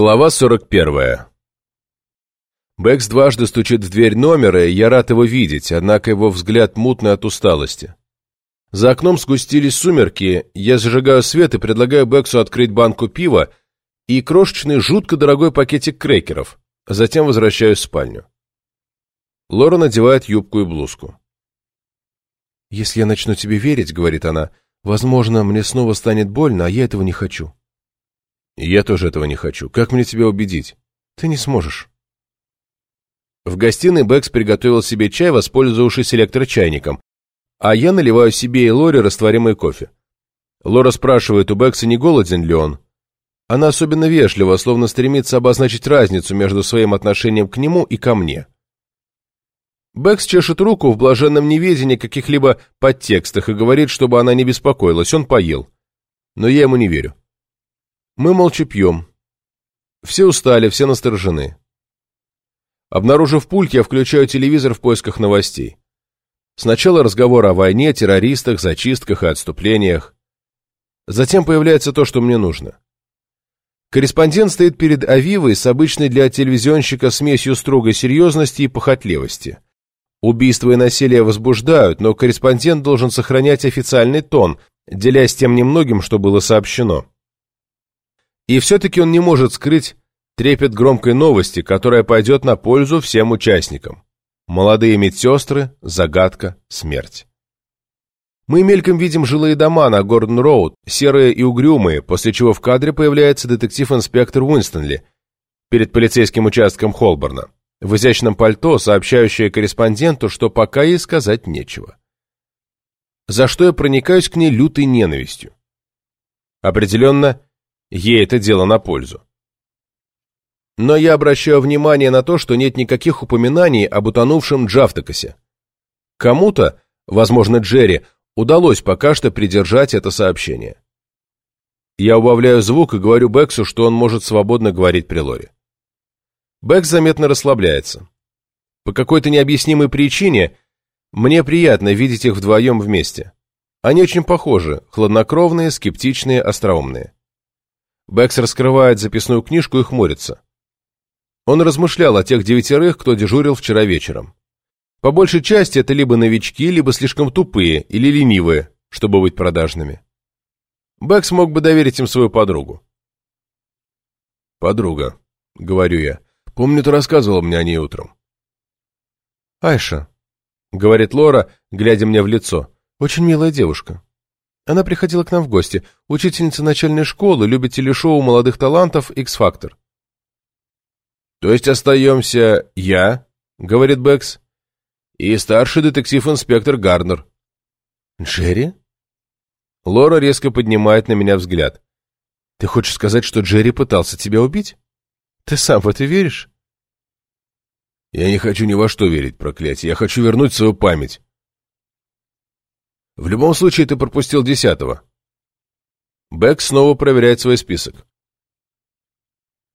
Глава 41. Бэкс дважды стучит в дверь номера, и я рад его видеть, однако его взгляд мутный от усталости. За окном сгустились сумерки, я зажигаю свет и предлагаю Бэксу открыть банку пива и крошечный, жутко дорогой пакетик крекеров, затем возвращаюсь в спальню. Лора надевает юбку и блузку. «Если я начну тебе верить, — говорит она, — возможно, мне снова станет больно, а я этого не хочу». Я тоже этого не хочу. Как мне тебя убедить? Ты не сможешь. В гостиной Бэкс приготовил себе чай, воспользовавшись электрочайником, а я наливаю себе и Лоре растворимый кофе. Лора спрашивает у Бэкса, не голоден ли он. Она особенно вежлива, словно стремится обозначить разницу между своим отношением к нему и ко мне. Бэкс чешет руку в блаженном неведении каких-либо подтекстах и говорит, чтобы она не беспокоилась, он поел. Но я ему не верю. Мы молча пьем. Все устали, все насторожены. Обнаружив пульт, я включаю телевизор в поисках новостей. Сначала разговор о войне, террористах, зачистках и отступлениях. Затем появляется то, что мне нужно. Корреспондент стоит перед Авивой с обычной для телевизионщика смесью строгой серьезности и похотливости. Убийства и насилие возбуждают, но корреспондент должен сохранять официальный тон, делясь тем немногим, что было сообщено. И все-таки он не может скрыть трепет громкой новости, которая пойдет на пользу всем участникам. Молодые медсестры, загадка, смерть. Мы мельком видим жилые дома на Гордон-Роуд, серые и угрюмые, после чего в кадре появляется детектив-инспектор Уинстонли перед полицейским участком Холборна, в изящном пальто, сообщающее корреспонденту, что пока ей сказать нечего. За что я проникаюсь к ней лютой ненавистью. Определенно, Ей это дело на пользу. Но я обращаю внимание на то, что нет никаких упоминаний об утонувшем Джафтакасе. Кому-то, возможно Джерри, удалось пока что придержать это сообщение. Я убавляю звук и говорю Бэксу, что он может свободно говорить при Лоре. Бэкс заметно расслабляется. По какой-то необъяснимой причине мне приятно видеть их вдвоем вместе. Они очень похожи, хладнокровные, скептичные, остроумные. Бэкс раскрывает записную книжку и хмурится. Он размышлял о тех девятерых, кто дежурил вчера вечером. По большей части это либо новички, либо слишком тупые или ленивые, чтобы быть продажными. Бэкс мог бы доверить им свою подругу. «Подруга», — говорю я. «Помню, ты рассказывал мне о ней утром». «Айша», — говорит Лора, глядя мне в лицо. «Очень милая девушка. Она приходила к нам в гости. Учительница начальной школы, любит телешоу молодых талантов «Икс-фактор». «То есть остаемся я», — говорит Бэкс, «и старший детектив-инспектор Гарнер». «Джерри?» Лора резко поднимает на меня взгляд. «Ты хочешь сказать, что Джерри пытался тебя убить? Ты сам в это веришь?» «Я не хочу ни во что верить, проклятие. Я хочу вернуть свою память. В любом случае, ты пропустил десятого. Бэк снова проверяет свой список.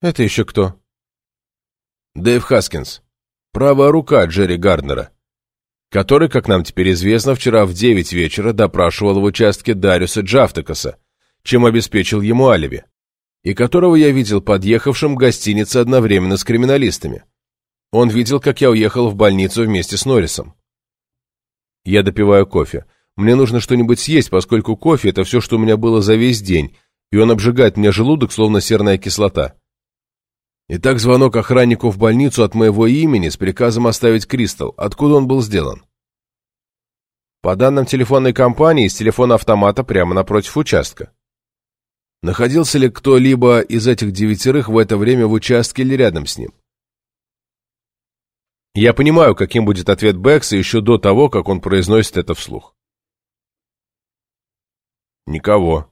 Это еще кто? Дэйв Хаскинс. Правая рука Джерри Гарднера, который, как нам теперь известно, вчера в девять вечера допрашивал в участке Дариуса Джафтакаса, чем обеспечил ему алиби, и которого я видел подъехавшим в гостинице одновременно с криминалистами. Он видел, как я уехал в больницу вместе с Норрисом. Я допиваю кофе. Мне нужно что-нибудь съесть, поскольку кофе – это все, что у меня было за весь день, и он обжигает мне желудок, словно серная кислота. Итак, звонок охраннику в больницу от моего имени с приказом оставить Кристал. Откуда он был сделан? По данным телефонной компании, из телефона автомата прямо напротив участка. Находился ли кто-либо из этих девятерых в это время в участке или рядом с ним? Я понимаю, каким будет ответ Бэкса еще до того, как он произносит это вслух. Никого.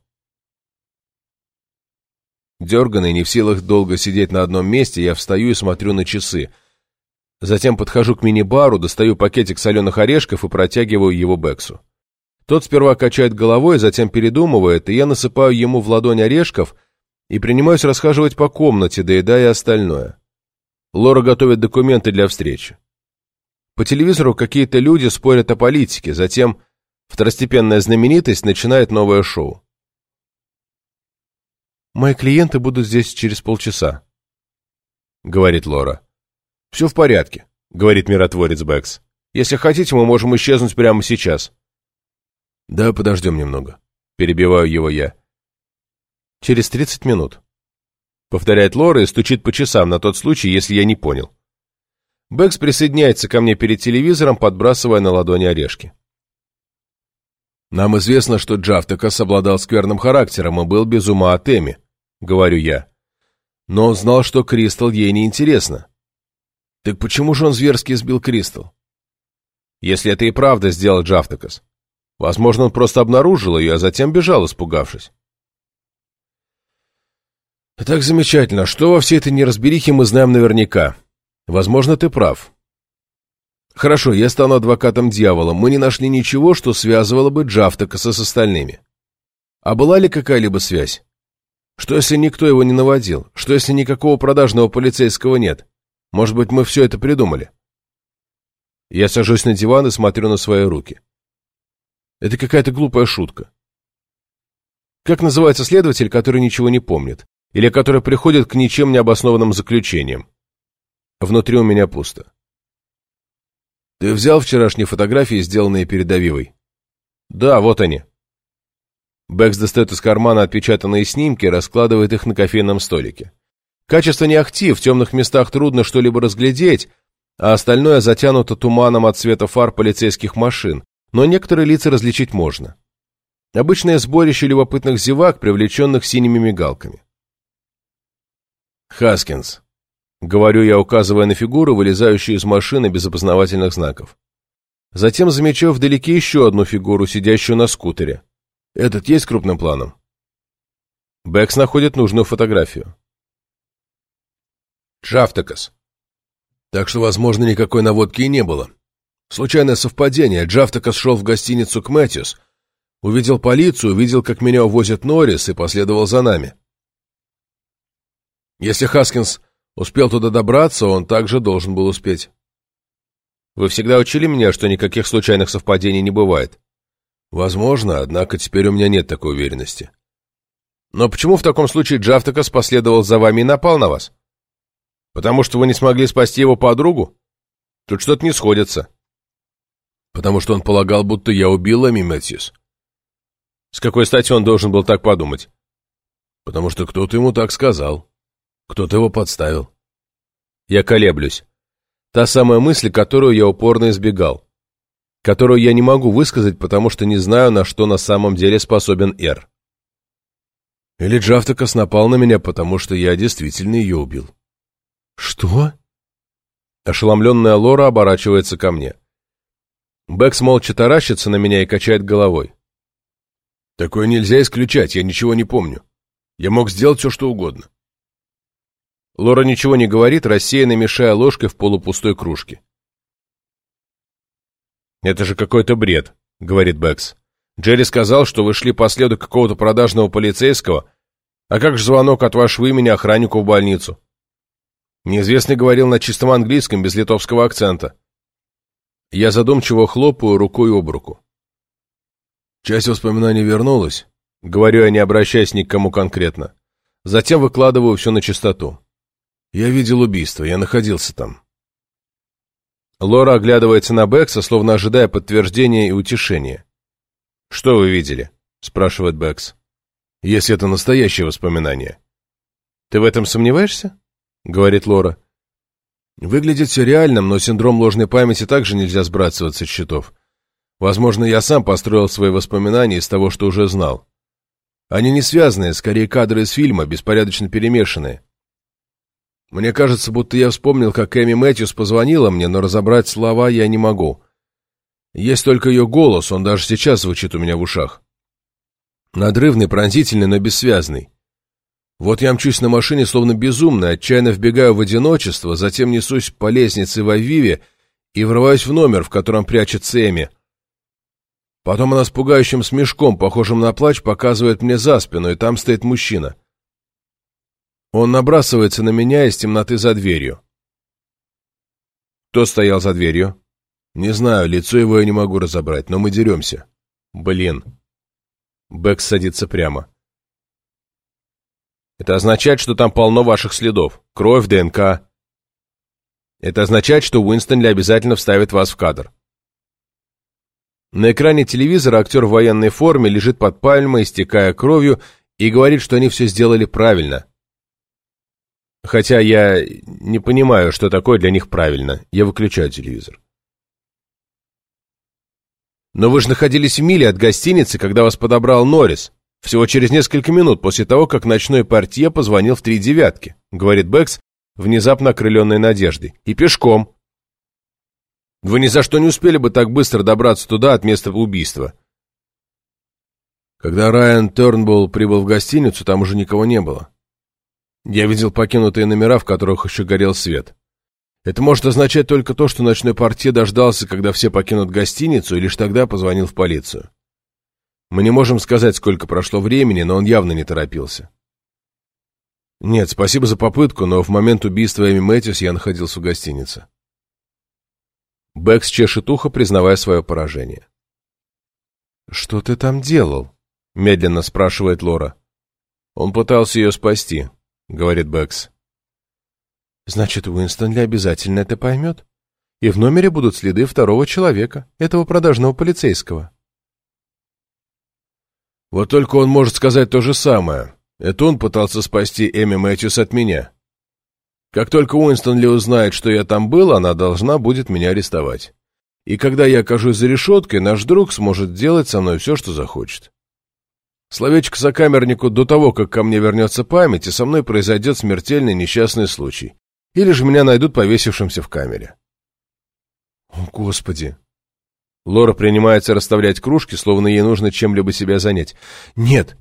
Дерганный, не в силах долго сидеть на одном месте, я встаю и смотрю на часы. Затем подхожу к мини-бару, достаю пакетик соленых орешков и протягиваю его Бексу. Тот сперва качает головой, затем передумывает, и я насыпаю ему в ладонь орешков и принимаюсь расхаживать по комнате, доедая остальное. Лора готовит документы для встречи. По телевизору какие-то люди спорят о политике, затем Второстепенная знаменитость начинает новое шоу. «Мои клиенты будут здесь через полчаса», — говорит Лора. «Все в порядке», — говорит миротворец Бэкс. «Если хотите, мы можем исчезнуть прямо сейчас». «Да, подождем немного», — перебиваю его я. «Через тридцать минут», — повторяет Лора и стучит по часам на тот случай, если я не понял. Бэкс присоединяется ко мне перед телевизором, подбрасывая на ладони орешки. «Нам известно, что Джафтакас обладал скверным характером и был без ума от Эми», — говорю я. «Но он знал, что Кристал ей не интересно. Так почему же он зверски избил Кристал?» «Если это и правда сделал Джафтакас. Возможно, он просто обнаружил ее, а затем бежал, испугавшись». «Так замечательно. Что во всей этой неразберихе мы знаем наверняка?» Возможно, ты прав. Хорошо, я стану адвокатом дьявола. Мы не нашли ничего, что связывало бы Джафтакаса с остальными. А была ли какая-либо связь? Что, если никто его не наводил? Что, если никакого продажного полицейского нет? Может быть, мы все это придумали? Я сажусь на диван и смотрю на свои руки. Это какая-то глупая шутка. Как называется следователь, который ничего не помнит? Или который приходит к ничем не обоснованным заключениям? Внутри у меня пусто. Ты взял вчерашние фотографии, сделанные перед Авивой? Да, вот они. Бэкс достает из кармана отпечатанные снимки и раскладывает их на кофейном столике. Качество не ахти, в темных местах трудно что-либо разглядеть, а остальное затянуто туманом от света фар полицейских машин, но некоторые лица различить можно. Обычное сборище любопытных зевак, привлеченных синими мигалками. Хаскинс, Говорю я, указывая на фигуру, вылезающую из машины без опознавательных знаков. Затем замечаю вдалеке еще одну фигуру, сидящую на скутере. Этот есть крупным планом? Бэкс находит нужную фотографию. Джафтакас. Так что, возможно, никакой наводки и не было. Случайное совпадение. Джафтакас шел в гостиницу к Мэтьюс, увидел полицию, увидел, как меня увозят Норрис, и последовал за нами. Если Хаскинс Успел туда добраться, он также должен был успеть. Вы всегда учили меня, что никаких случайных совпадений не бывает. Возможно, однако теперь у меня нет такой уверенности. Но почему в таком случае Джафтакас последовал за вами и напал на вас? Потому что вы не смогли спасти его подругу? Тут что-то не сходится. Потому что он полагал, будто я убил Эми Мэтьюс. С какой стати он должен был так подумать? Потому что кто-то ему так сказал. Кто-то его подставил. Я колеблюсь. Та самая мысль, которую я упорно избегал. Которую я не могу высказать, потому что не знаю, на что на самом деле способен Эр. Или Джафтакас напал на меня, потому что я действительно ее убил. Что? Ошеломленная Лора оборачивается ко мне. Бэкс молча таращится на меня и качает головой. Такое нельзя исключать, я ничего не помню. Я мог сделать все, что угодно. Лора ничего не говорит, рассеянно мешая ложкой в полупустой кружке. «Это же какой-то бред», — говорит Бэкс. «Джерри сказал, что вы шли по следу какого-то продажного полицейского. А как же звонок от вашего имени охраннику в больницу?» Неизвестный говорил на чистом английском, без литовского акцента. Я задумчиво хлопаю рукой об руку. Часть воспоминаний вернулась, говорю я, не обращаясь ни к кому конкретно. Затем выкладываю все на чистоту. Я видел убийство, я находился там. Лора оглядывается на Бекса, словно ожидая подтверждения и утешения. «Что вы видели?» — спрашивает Бекс. «Если это настоящее воспоминание». «Ты в этом сомневаешься?» — говорит Лора. «Выглядит все реальным, но синдром ложной памяти также нельзя сбрасывать со счетов. Возможно, я сам построил свои воспоминания из того, что уже знал. Они не связанные, скорее кадры из фильма, беспорядочно перемешанные. Мне кажется, будто я вспомнил, как Эми Мэтьюс позвонила мне, но разобрать слова я не могу. Есть только ее голос, он даже сейчас звучит у меня в ушах. Надрывный, пронзительный, но бессвязный. Вот я мчусь на машине, словно безумный, отчаянно вбегаю в одиночество, затем несусь по лестнице в Авиве и врываюсь в номер, в котором прячется Эми. Потом она с пугающим смешком, похожим на плач, показывает мне за спину, и там стоит мужчина. Он набрасывается на меня из темноты за дверью. Кто стоял за дверью? Не знаю, лицо его я не могу разобрать, но мы деремся. Блин. Бэкс садится прямо. Это означает, что там полно ваших следов. Кровь, ДНК. Это означает, что Уинстонли обязательно вставит вас в кадр. На экране телевизора актер в военной форме лежит под пальмой, истекая кровью, и говорит, что они все сделали правильно. Хотя я не понимаю, что такое для них правильно. Я выключаю телевизор. Но вы же находились в миле от гостиницы, когда вас подобрал Норрис. Всего через несколько минут после того, как ночной портье позвонил в три девятки, говорит Бэкс, внезапно окрыленной надеждой. И пешком. Вы ни за что не успели бы так быстро добраться туда от места убийства. Когда Райан Тернбулл прибыл в гостиницу, там уже никого не было. Я видел покинутые номера, в которых еще горел свет. Это может означать только то, что ночной портье дождался, когда все покинут гостиницу, и лишь тогда позвонил в полицию. Мы не можем сказать, сколько прошло времени, но он явно не торопился. Нет, спасибо за попытку, но в момент убийства Эми Мэтьюс я находился в гостинице. Бэкс чешет ухо, признавая свое поражение. «Что ты там делал?» — медленно спрашивает Лора. «Он пытался ее спасти», — говорит Бэкс. «Значит, Уинстонли обязательно это поймет. И в номере будут следы второго человека, этого продажного полицейского». «Вот только он может сказать то же самое. Это он пытался спасти Эми Мэтьюс от меня. Как только Уинстонли узнает, что я там был, она должна будет меня арестовать. И когда я окажусь за решеткой, наш друг сможет делать со мной все, что захочет. Словечко сокамернику до того, как ко мне вернется память, и со мной произойдет смертельный несчастный случай. Или же меня найдут повесившимся в камере. О, Господи! Лора принимается расставлять кружки, словно ей нужно чем-либо себя занять. Нет!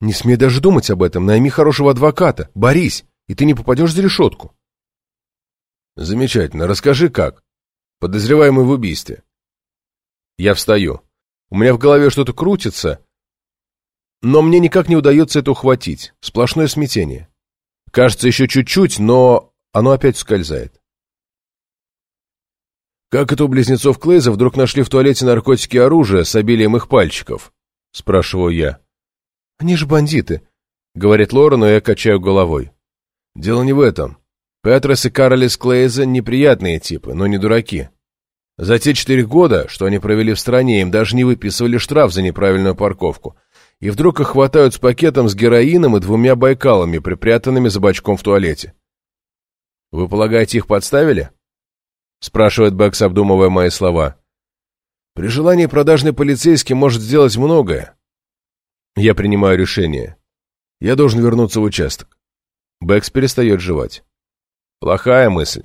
Не смей даже думать об этом. Найми хорошего адвоката. Борись! и ты не попадешь за решетку. Замечательно. Расскажи, как. Подозреваемый в убийстве. Я встаю. У меня в голове что-то крутится, но мне никак не удается это ухватить. Сплошное смятение. Кажется, еще чуть-чуть, но оно опять скользает. «Как это у близнецов Клейза вдруг нашли в туалете наркотики и оружие с обилием их пальчиков?» – спрашиваю я. «Они же бандиты», – говорит Лора, но я качаю головой. Дело не в этом. Петрос и Каролис Клейза неприятные типы, но не дураки. За те четыре года, что они провели в стране, им даже не выписывали штраф за неправильную парковку. И вдруг их хватают с пакетом с героином и двумя байкалами, припрятанными за бачком в туалете. «Вы полагаете, их подставили?» спрашивает Бэкс, обдумывая мои слова. «При желании продажный полицейский может сделать многое. Я принимаю решение. Я должен вернуться в участок. Бэкс перестает жевать. Плохая мысль.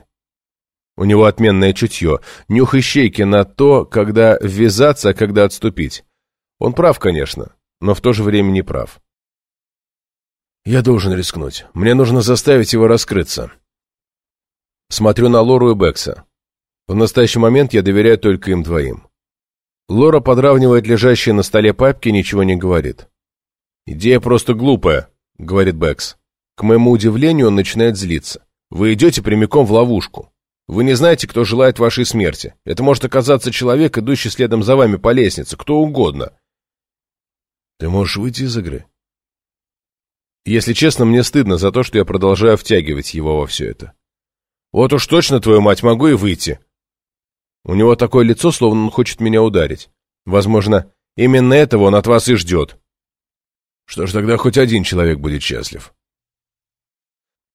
У него отменное чутье, нюх ищейки на то, когда ввязаться, а когда отступить. Он прав, конечно, но в то же время не прав. Я должен рискнуть. Мне нужно заставить его раскрыться. Смотрю на Лору и Бекса. В настоящий момент я доверяю только им двоим. Лора подравнивает лежащие на столе папки и ничего не говорит. «Идея просто глупая», — говорит Бэкс. К моему удивлению, он начинает злиться. Вы идете прямиком в ловушку. Вы не знаете, кто желает вашей смерти. Это может оказаться человек, идущий следом за вами по лестнице, кто угодно. Ты можешь выйти из игры. Если честно, мне стыдно за то, что я продолжаю втягивать его во все это. Вот уж точно, твою мать, могу и выйти. У него такое лицо, словно он хочет меня ударить. Возможно, именно этого он от вас и ждет. Что ж, тогда хоть один человек будет счастлив.